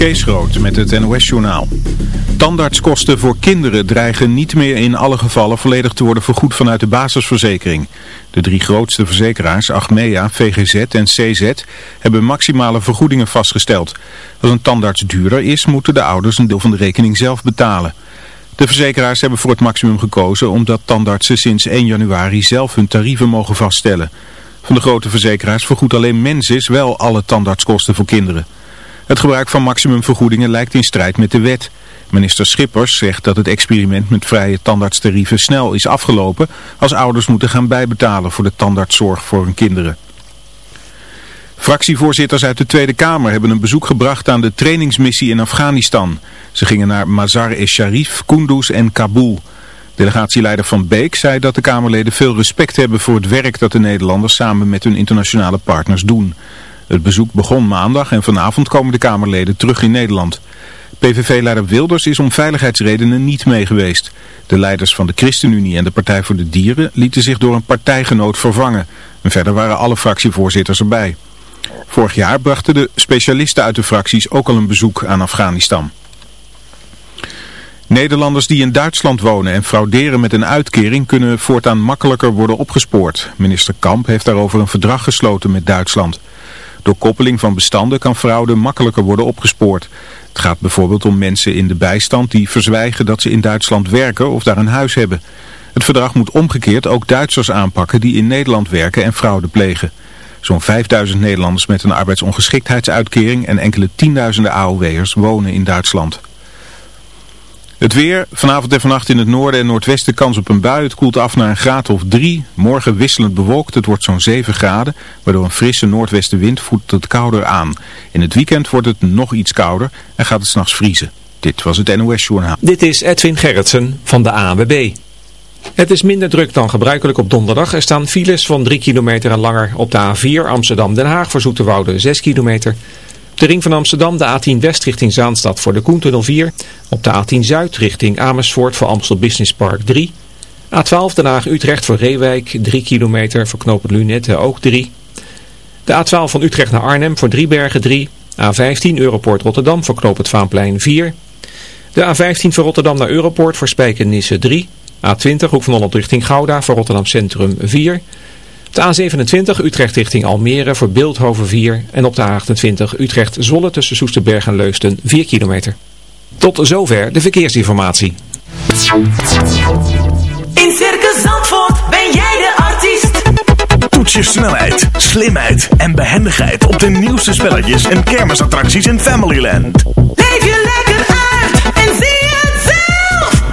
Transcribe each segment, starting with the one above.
Kees Groot met het NOS-journaal. Tandartskosten voor kinderen dreigen niet meer in alle gevallen volledig te worden vergoed vanuit de basisverzekering. De drie grootste verzekeraars, Achmea, VGZ en CZ, hebben maximale vergoedingen vastgesteld. Als een tandarts duurder is, moeten de ouders een deel van de rekening zelf betalen. De verzekeraars hebben voor het maximum gekozen omdat tandartsen sinds 1 januari zelf hun tarieven mogen vaststellen. Van de grote verzekeraars vergoedt alleen Mensis wel alle tandartskosten voor kinderen. Het gebruik van maximumvergoedingen lijkt in strijd met de wet. Minister Schippers zegt dat het experiment met vrije tandartstarieven snel is afgelopen als ouders moeten gaan bijbetalen voor de tandartszorg voor hun kinderen. Fractievoorzitters uit de Tweede Kamer hebben een bezoek gebracht aan de trainingsmissie in Afghanistan. Ze gingen naar Mazar-e-Sharif, Kunduz en Kabul. Delegatieleider Van Beek zei dat de Kamerleden veel respect hebben voor het werk dat de Nederlanders samen met hun internationale partners doen. Het bezoek begon maandag en vanavond komen de Kamerleden terug in Nederland. PVV-leider Wilders is om veiligheidsredenen niet mee geweest. De leiders van de ChristenUnie en de Partij voor de Dieren lieten zich door een partijgenoot vervangen. En verder waren alle fractievoorzitters erbij. Vorig jaar brachten de specialisten uit de fracties ook al een bezoek aan Afghanistan. Nederlanders die in Duitsland wonen en frauderen met een uitkering kunnen voortaan makkelijker worden opgespoord. Minister Kamp heeft daarover een verdrag gesloten met Duitsland. Door koppeling van bestanden kan fraude makkelijker worden opgespoord. Het gaat bijvoorbeeld om mensen in de bijstand die verzwijgen dat ze in Duitsland werken of daar een huis hebben. Het verdrag moet omgekeerd ook Duitsers aanpakken die in Nederland werken en fraude plegen. Zo'n 5000 Nederlanders met een arbeidsongeschiktheidsuitkering en enkele tienduizenden AOW'ers wonen in Duitsland. Het weer, vanavond en vannacht in het noorden en noordwesten kans op een bui. Het koelt af naar een graad of 3. Morgen wisselend bewolkt, het wordt zo'n 7 graden. Waardoor een frisse noordwestenwind voedt het kouder aan. In het weekend wordt het nog iets kouder en gaat het s'nachts vriezen. Dit was het NOS Journaal. Dit is Edwin Gerritsen van de ANWB. Het is minder druk dan gebruikelijk op donderdag. Er staan files van 3 kilometer en langer op de A4 Amsterdam-Den Haag voor Zoeterwoude 6 kilometer... De ring van Amsterdam, de A10 West richting Zaanstad voor de Koentunnel 4. Op de A10 Zuid richting Amersfoort voor Amstel Business Park 3. A12 Den Haag Utrecht voor Reewijk 3 kilometer voor knooppunt Lunette ook 3. De A12 van Utrecht naar Arnhem voor Driebergen 3. A15 Europoort Rotterdam voor knooppunt Vaanplein 4. De A15 van Rotterdam naar Europoort voor Spijkenisse 3. A20 Hoek van Holland richting Gouda voor Rotterdam Centrum 4. De A27 Utrecht richting Almere voor Beeldhoven 4 en op de A28 Utrecht-Zolle tussen Soesterberg en Leusden 4 kilometer. Tot zover de verkeersinformatie. In Circus Zandvoort ben jij de artiest. Toets je snelheid, slimheid en behendigheid op de nieuwste spelletjes en kermisattracties in Familyland. Leef je lekker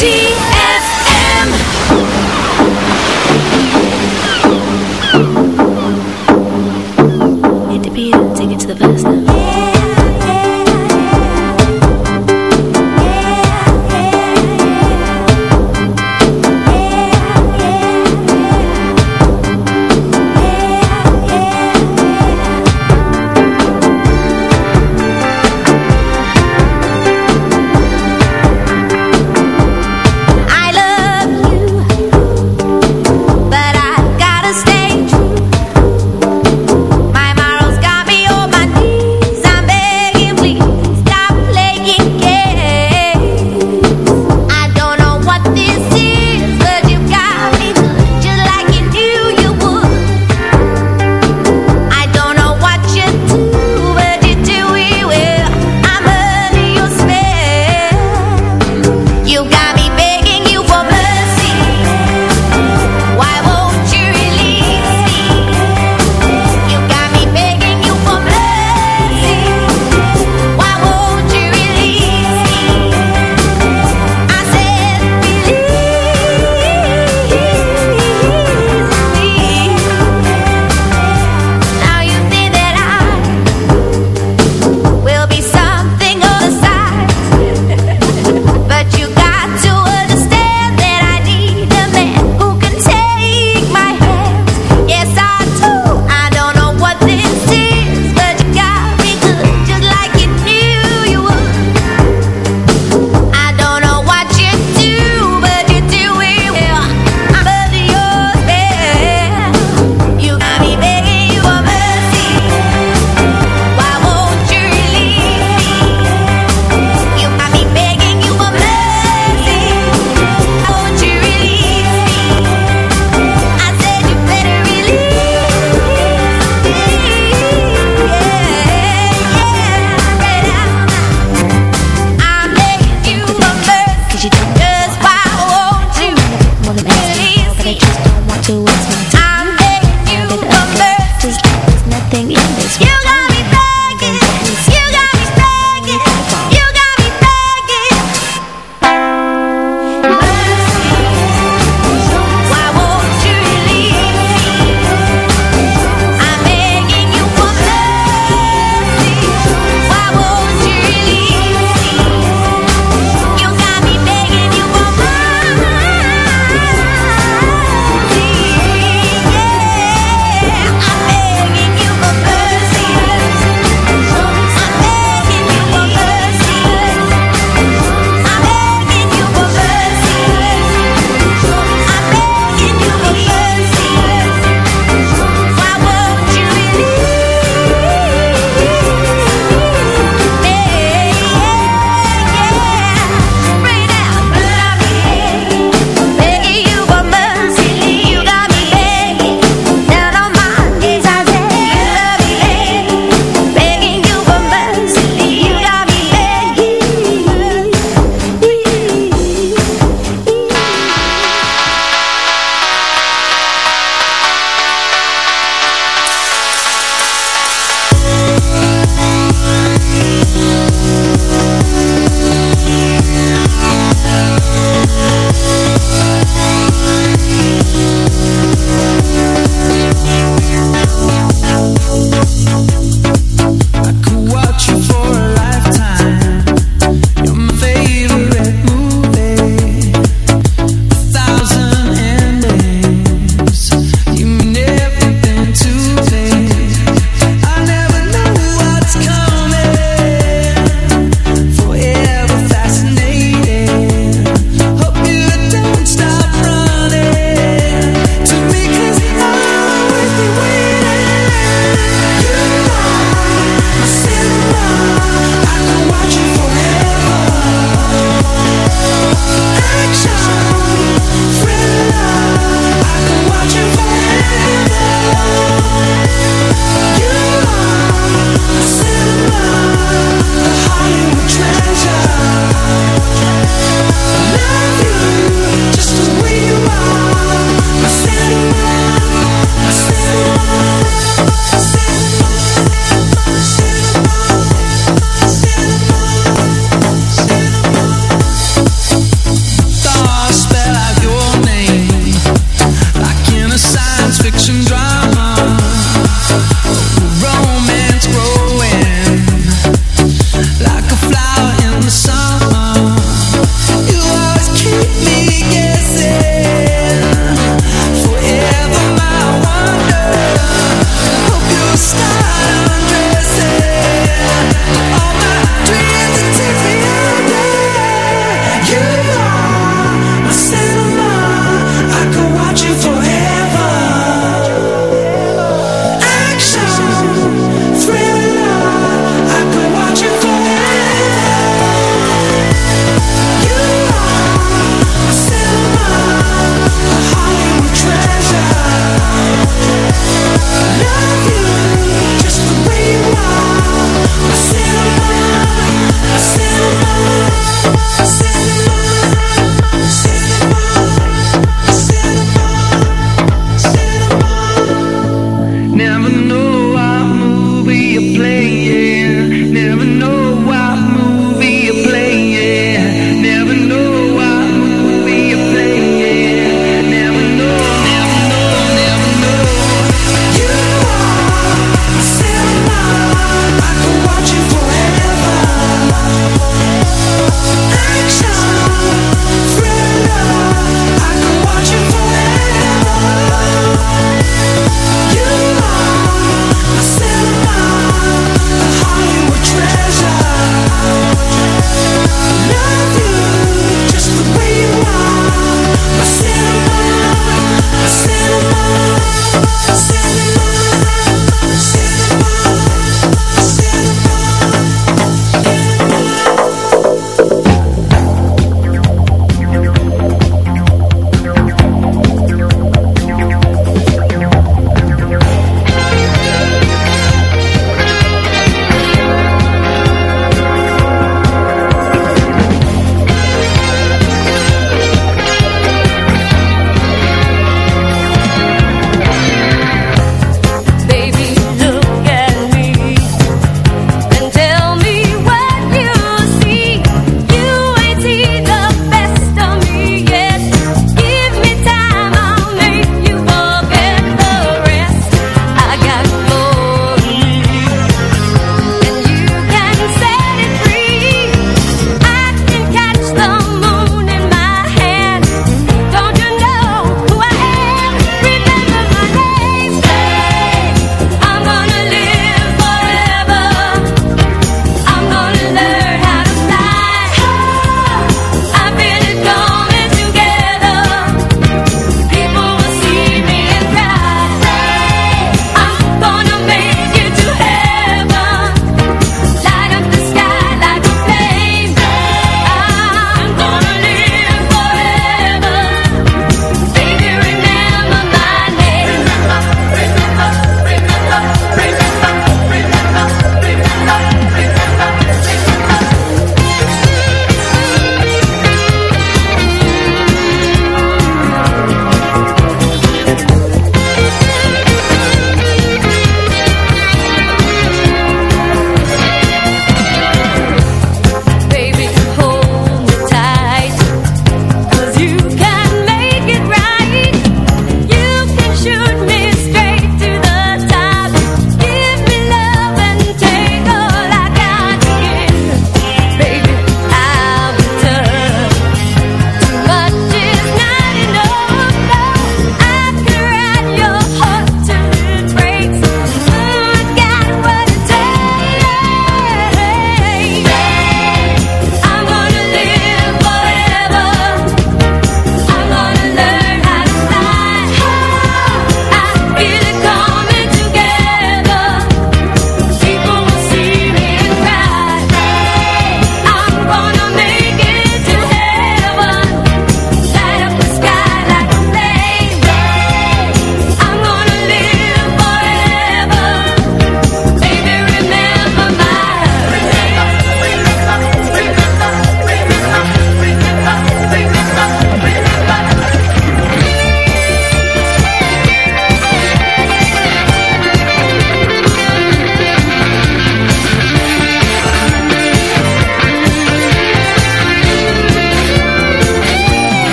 see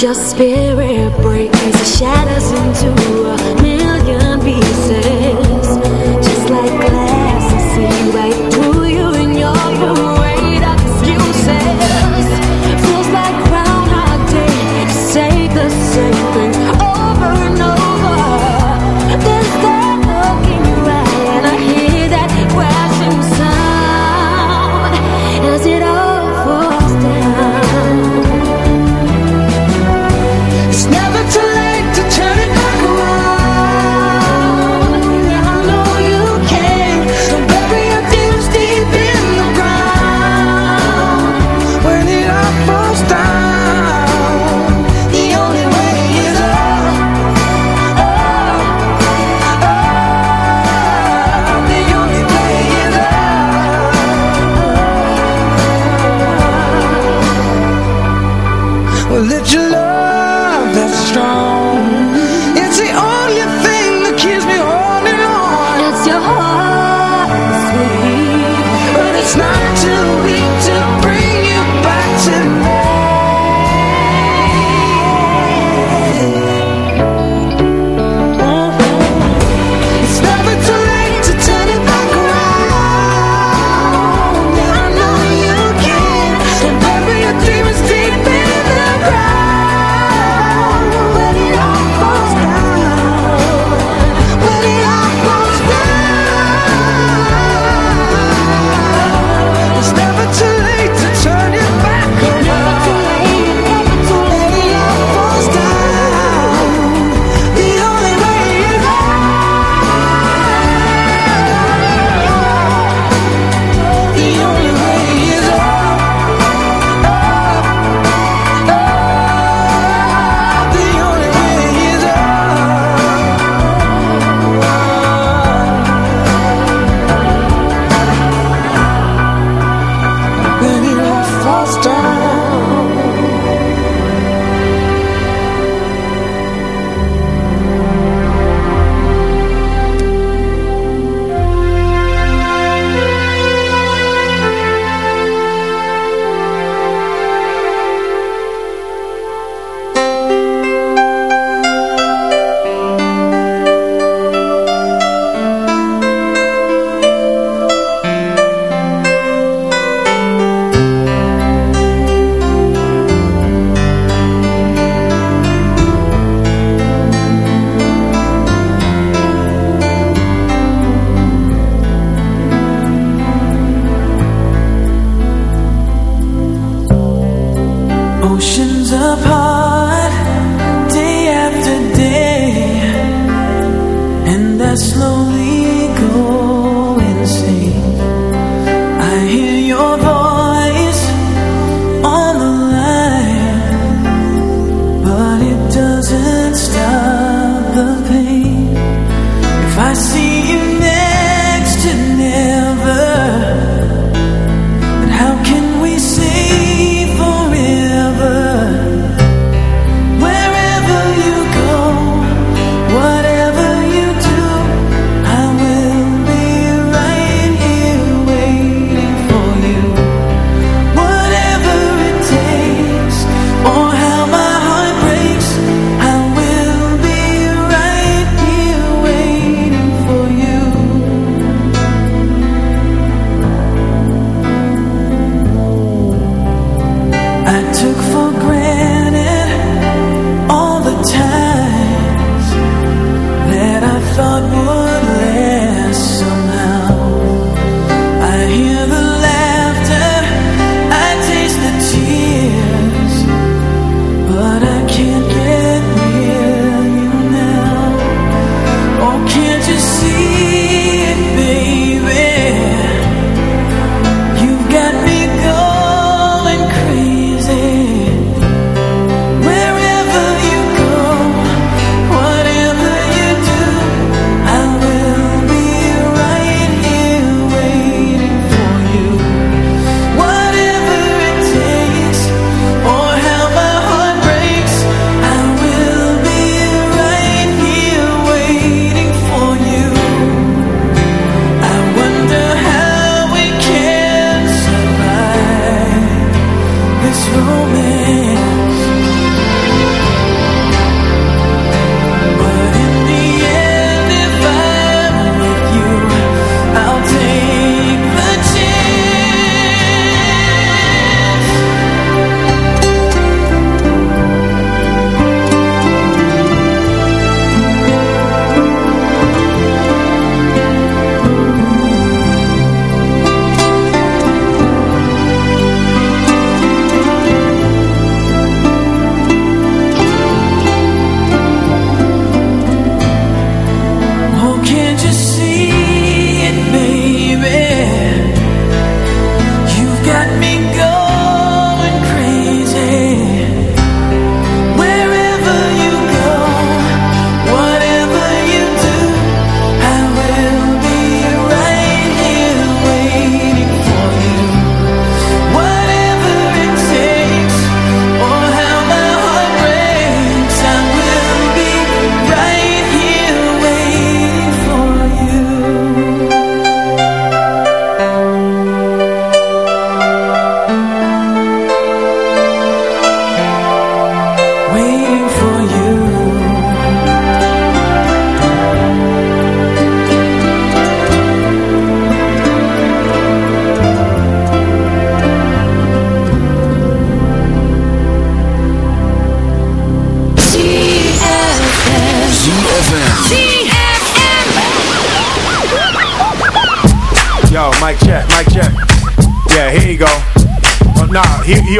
Your spirit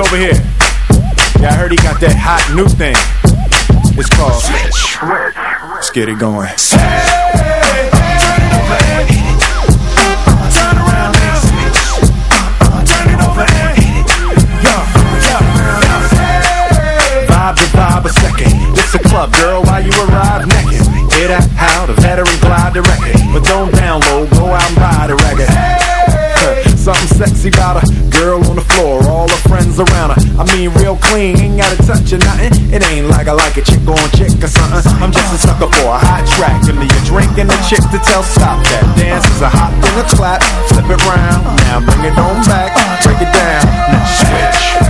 over here. Yeah, I heard he got that hot new thing. It's called Switch. Let's get it going. Vibe to vibe a second. This a club, girl, while you arrive naked. Hear that? How the veteran glide the record. But don't download, go out and buy the record. Huh, Something sexy about a girl on the floor, all friends around her. I mean, real clean, ain't gotta touch or nothing. It ain't like I like a chick on chick or something. I'm just a sucker for a hot track. Give me a drink and a chick to tell stop that. Dance is a hot thing, a clap, flip it round. Now bring it on back, break it down. Now switch.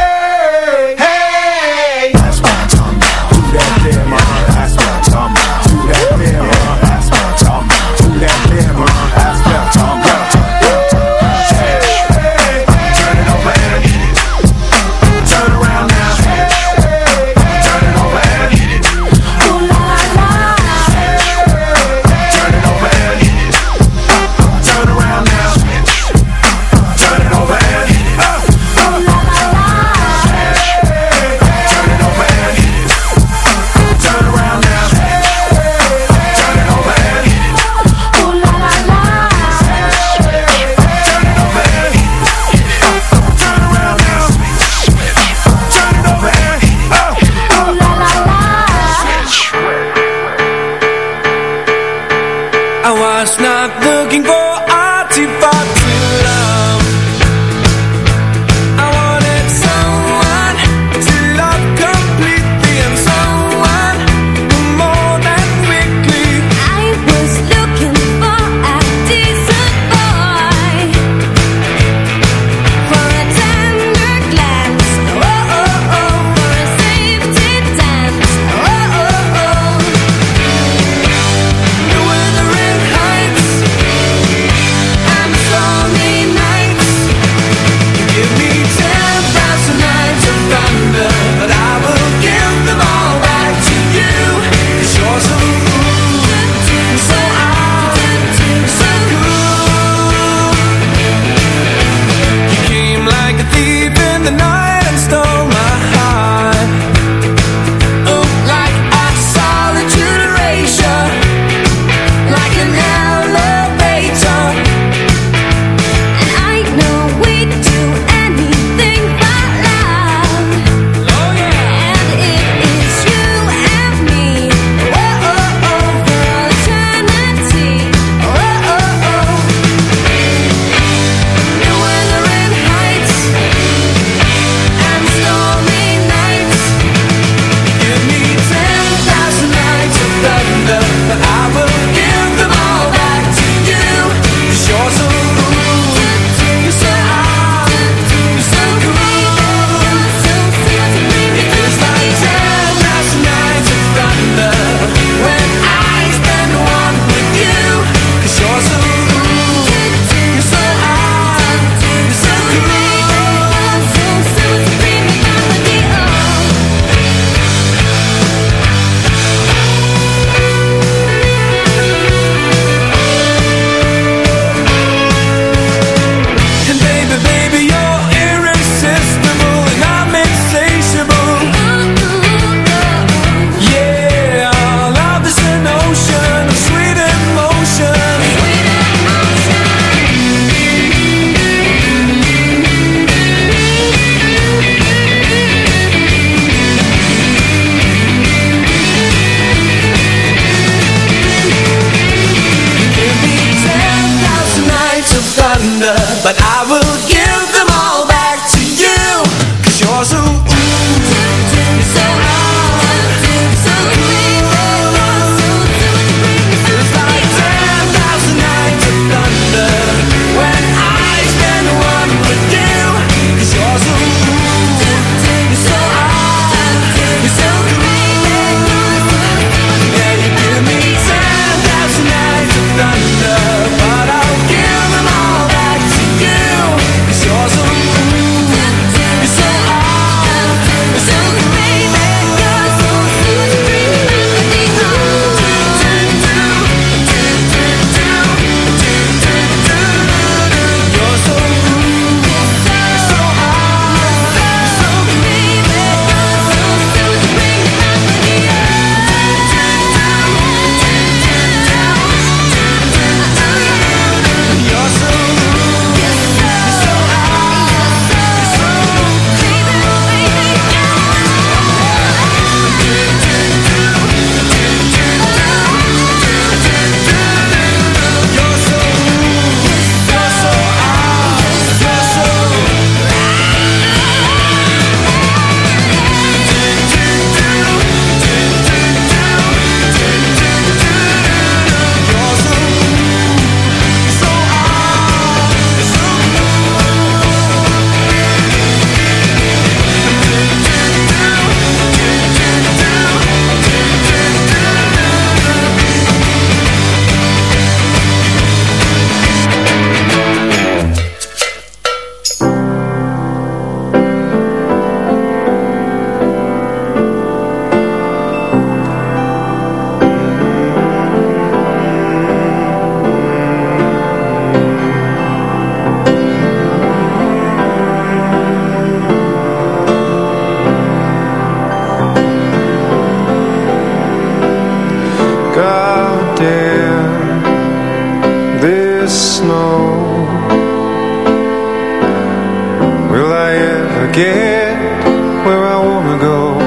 ever get where I wanna go.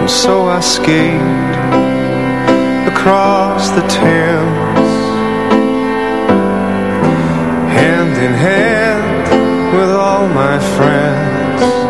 And so I skate across the Thames. Hand in hand with all my friends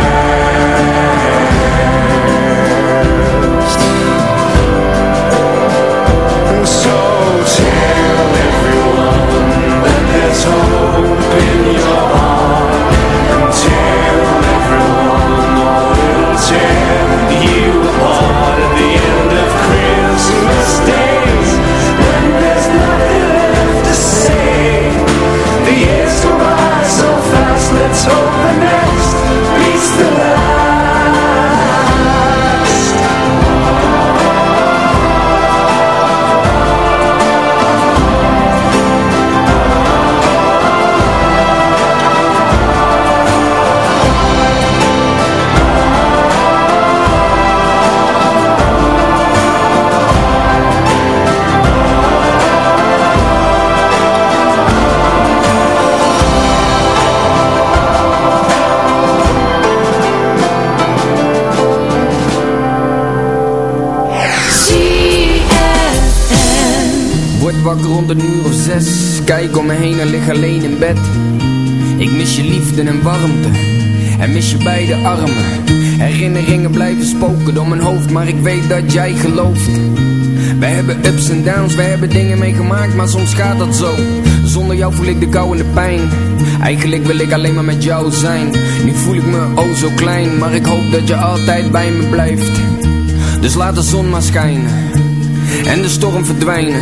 Liefde en warmte. En mis je beide armen. Herinneringen blijven spoken door mijn hoofd Maar ik weet dat jij gelooft. We hebben ups en downs, we hebben dingen meegemaakt Maar soms gaat dat zo. Zonder jou voel ik de kou en de pijn. Eigenlijk wil ik alleen maar met jou zijn. Nu voel ik me oh zo klein Maar ik hoop dat je altijd bij me blijft. Dus laat de zon maar schijnen en de storm verdwijnen.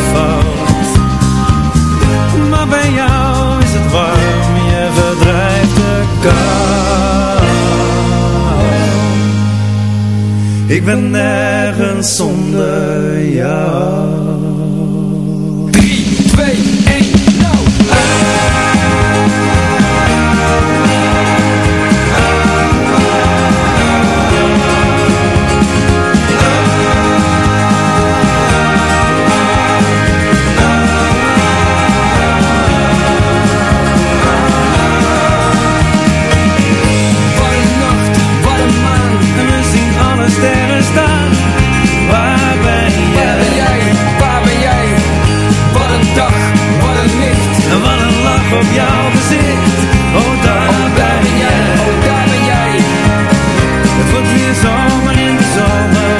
Ik ben nergens zonder jou. En wat een lach op jouw gezicht. Oh, daar Oh, daar ben jij, oh, daar ben jij. Het wordt weer zomer in de zomer.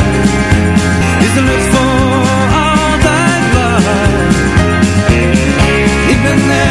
Is de lucht voor altijd blauw. Ik ben nergens